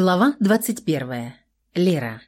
Глава 21. Лера.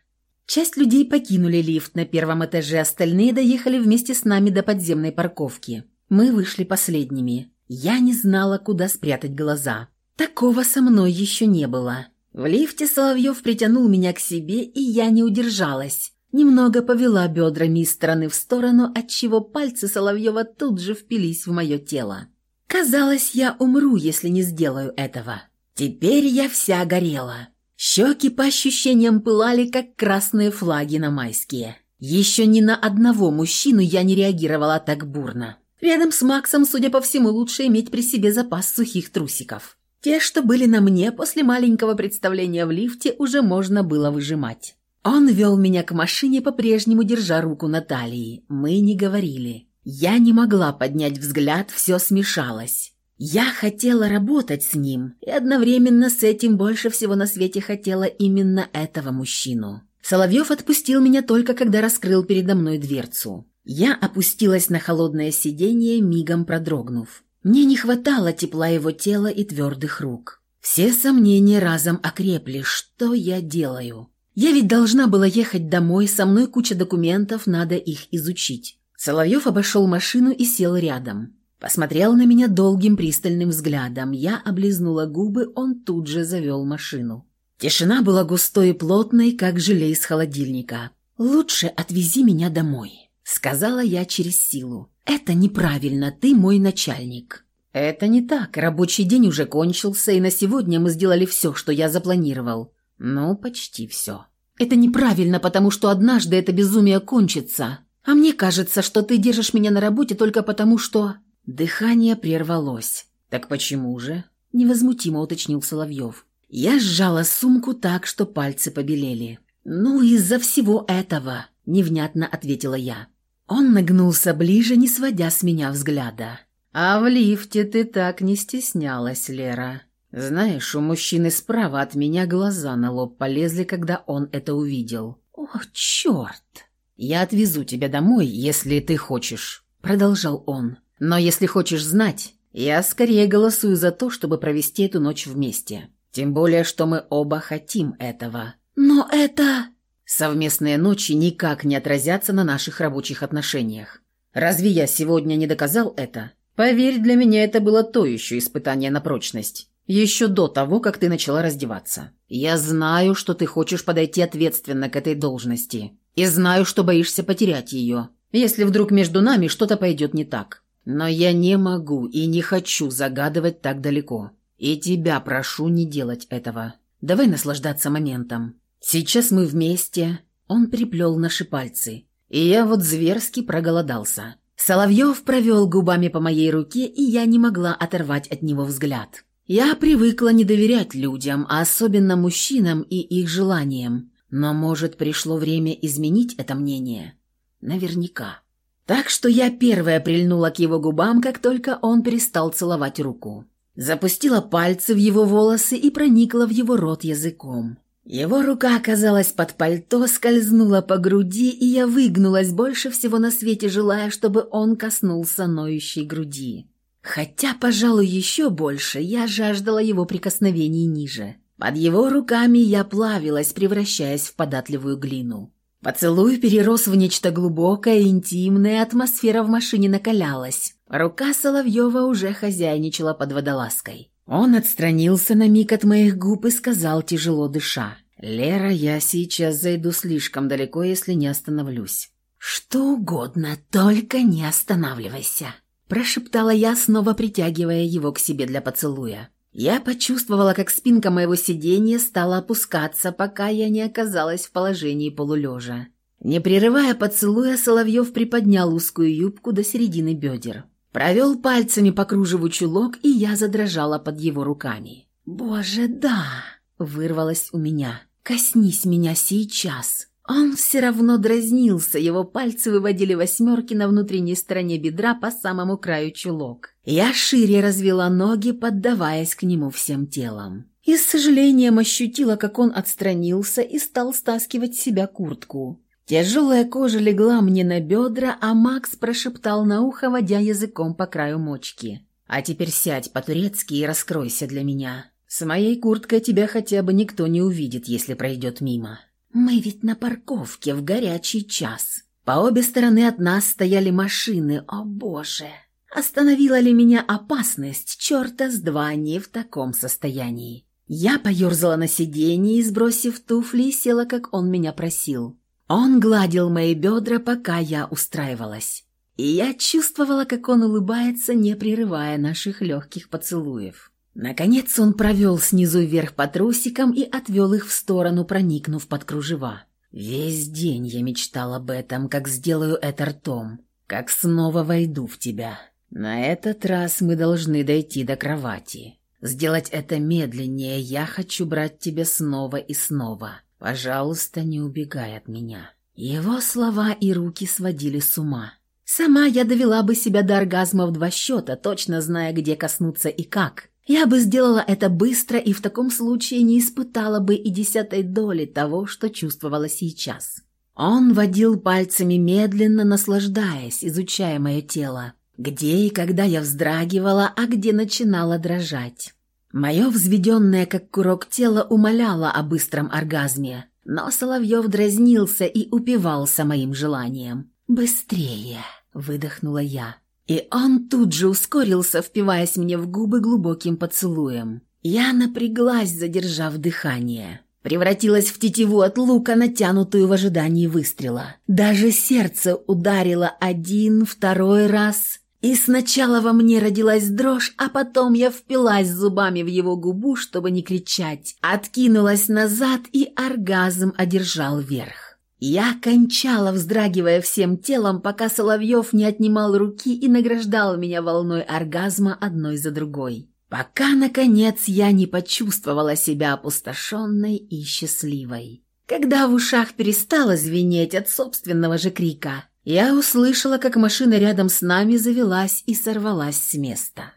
Часть людей покинули лифт на первом этаже, остальные доехали вместе с нами до подземной парковки. Мы вышли последними. Я не знала, куда спрятать глаза. Такого со мной еще не было. В лифте Соловьев притянул меня к себе, и я не удержалась. Немного повела бедрами из стороны в сторону, отчего пальцы Соловьева тут же впились в мое тело. Казалось, я умру, если не сделаю этого. Теперь я вся горела. Щеки по ощущениям пылали, как красные флаги на майские. Еще ни на одного мужчину я не реагировала так бурно. Рядом с Максом, судя по всему, лучше иметь при себе запас сухих трусиков. Те, что были на мне после маленького представления в лифте, уже можно было выжимать. Он вел меня к машине, по-прежнему держа руку на талии. Мы не говорили. Я не могла поднять взгляд, все смешалось. Я хотела работать с ним, и одновременно с этим больше всего на свете хотела именно этого мужчину. Соловьев отпустил меня только когда раскрыл передо мной дверцу. Я опустилась на холодное сиденье, мигом продрогнув. Мне не хватало тепла его тела и твердых рук. Все сомнения разом окрепли. Что я делаю? Я ведь должна была ехать домой, со мной куча документов, надо их изучить. Соловьев обошел машину и сел рядом. Посмотрел на меня долгим пристальным взглядом. Я облизнула губы, он тут же завел машину. Тишина была густой и плотной, как желе из холодильника. «Лучше отвези меня домой», — сказала я через силу. «Это неправильно, ты мой начальник». «Это не так. Рабочий день уже кончился, и на сегодня мы сделали все, что я запланировал. Ну, почти все». «Это неправильно, потому что однажды это безумие кончится. А мне кажется, что ты держишь меня на работе только потому, что...» Дыхание прервалось. «Так почему же?» – невозмутимо уточнил Соловьев. Я сжала сумку так, что пальцы побелели. «Ну, из-за всего этого», – невнятно ответила я. Он нагнулся ближе, не сводя с меня взгляда. «А в лифте ты так не стеснялась, Лера. Знаешь, у мужчины справа от меня глаза на лоб полезли, когда он это увидел. О, черт! Я отвезу тебя домой, если ты хочешь», – продолжал он. Но если хочешь знать, я скорее голосую за то, чтобы провести эту ночь вместе. Тем более, что мы оба хотим этого. Но это... Совместные ночи никак не отразятся на наших рабочих отношениях. Разве я сегодня не доказал это? Поверь, для меня это было то еще испытание на прочность. Еще до того, как ты начала раздеваться. Я знаю, что ты хочешь подойти ответственно к этой должности. И знаю, что боишься потерять ее, если вдруг между нами что-то пойдет не так. Но я не могу и не хочу загадывать так далеко. И тебя прошу не делать этого. Давай наслаждаться моментом. Сейчас мы вместе. Он приплел наши пальцы. И я вот зверски проголодался. Соловьев провел губами по моей руке, и я не могла оторвать от него взгляд. Я привыкла не доверять людям, а особенно мужчинам и их желаниям. Но, может, пришло время изменить это мнение? Наверняка. Так что я первая прильнула к его губам, как только он перестал целовать руку. Запустила пальцы в его волосы и проникла в его рот языком. Его рука оказалась под пальто, скользнула по груди, и я выгнулась больше всего на свете, желая, чтобы он коснулся ноющей груди. Хотя, пожалуй, еще больше я жаждала его прикосновений ниже. Под его руками я плавилась, превращаясь в податливую глину. Поцелуй перерос в нечто глубокое, интимное, атмосфера в машине накалялась. Рука Соловьева уже хозяйничала под водолазкой. Он отстранился на миг от моих губ и сказал, тяжело дыша. «Лера, я сейчас зайду слишком далеко, если не остановлюсь». «Что угодно, только не останавливайся», – прошептала я, снова притягивая его к себе для поцелуя. Я почувствовала, как спинка моего сиденья стала опускаться, пока я не оказалась в положении полулежа. Не прерывая поцелуя, Соловьев приподнял узкую юбку до середины бедер. Провел пальцами по кружеву чулок, и я задрожала под его руками. «Боже, да!» – вырвалось у меня. «Коснись меня сейчас!» Он все равно дразнился, его пальцы выводили восьмерки на внутренней стороне бедра по самому краю чулок. Я шире развела ноги, поддаваясь к нему всем телом. И с сожалением ощутила, как он отстранился и стал стаскивать с себя куртку. Тяжелая кожа легла мне на бедра, а Макс прошептал на ухо, водя языком по краю мочки. «А теперь сядь по-турецки и раскройся для меня». С моей курткой тебя хотя бы никто не увидит, если пройдет мимо. Мы ведь на парковке в горячий час. По обе стороны от нас стояли машины, о боже. Остановила ли меня опасность? Черта с два не в таком состоянии. Я поерзала на сиденье и, сбросив туфли, села, как он меня просил. Он гладил мои бедра, пока я устраивалась. И я чувствовала, как он улыбается, не прерывая наших легких поцелуев. Наконец он провел снизу вверх по трусикам и отвел их в сторону, проникнув под кружева. Весь день я мечтал об этом, как сделаю это ртом, как снова войду в тебя. На этот раз мы должны дойти до кровати. Сделать это медленнее, я хочу брать тебя снова и снова. Пожалуйста, не убегай от меня». Его слова и руки сводили с ума. Сама я довела бы себя до оргазма в два счета, точно зная, где коснуться и как. Я бы сделала это быстро и в таком случае не испытала бы и десятой доли того, что чувствовала сейчас. Он водил пальцами медленно, наслаждаясь, изучая мое тело. Где и когда я вздрагивала, а где начинала дрожать. Мое взведенное, как курок тело, умоляло о быстром оргазме, но Соловьев дразнился и упивался моим желанием. «Быстрее!» – выдохнула я. И он тут же ускорился, впиваясь мне в губы глубоким поцелуем. Я напряглась, задержав дыхание. Превратилась в тетиву от лука, натянутую в ожидании выстрела. Даже сердце ударило один, второй раз, и сначала во мне родилась дрожь, а потом я впилась зубами в его губу, чтобы не кричать, откинулась назад, и оргазм одержал верх. Я кончала, вздрагивая всем телом, пока Соловьев не отнимал руки и награждал меня волной оргазма одной за другой. Пока, наконец, я не почувствовала себя опустошенной и счастливой. Когда в ушах перестало звенеть от собственного же крика – я услышала, как машина рядом с нами завелась и сорвалась с места.